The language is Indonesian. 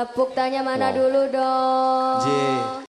Tepuk tanya mana wow. dulu dong. J.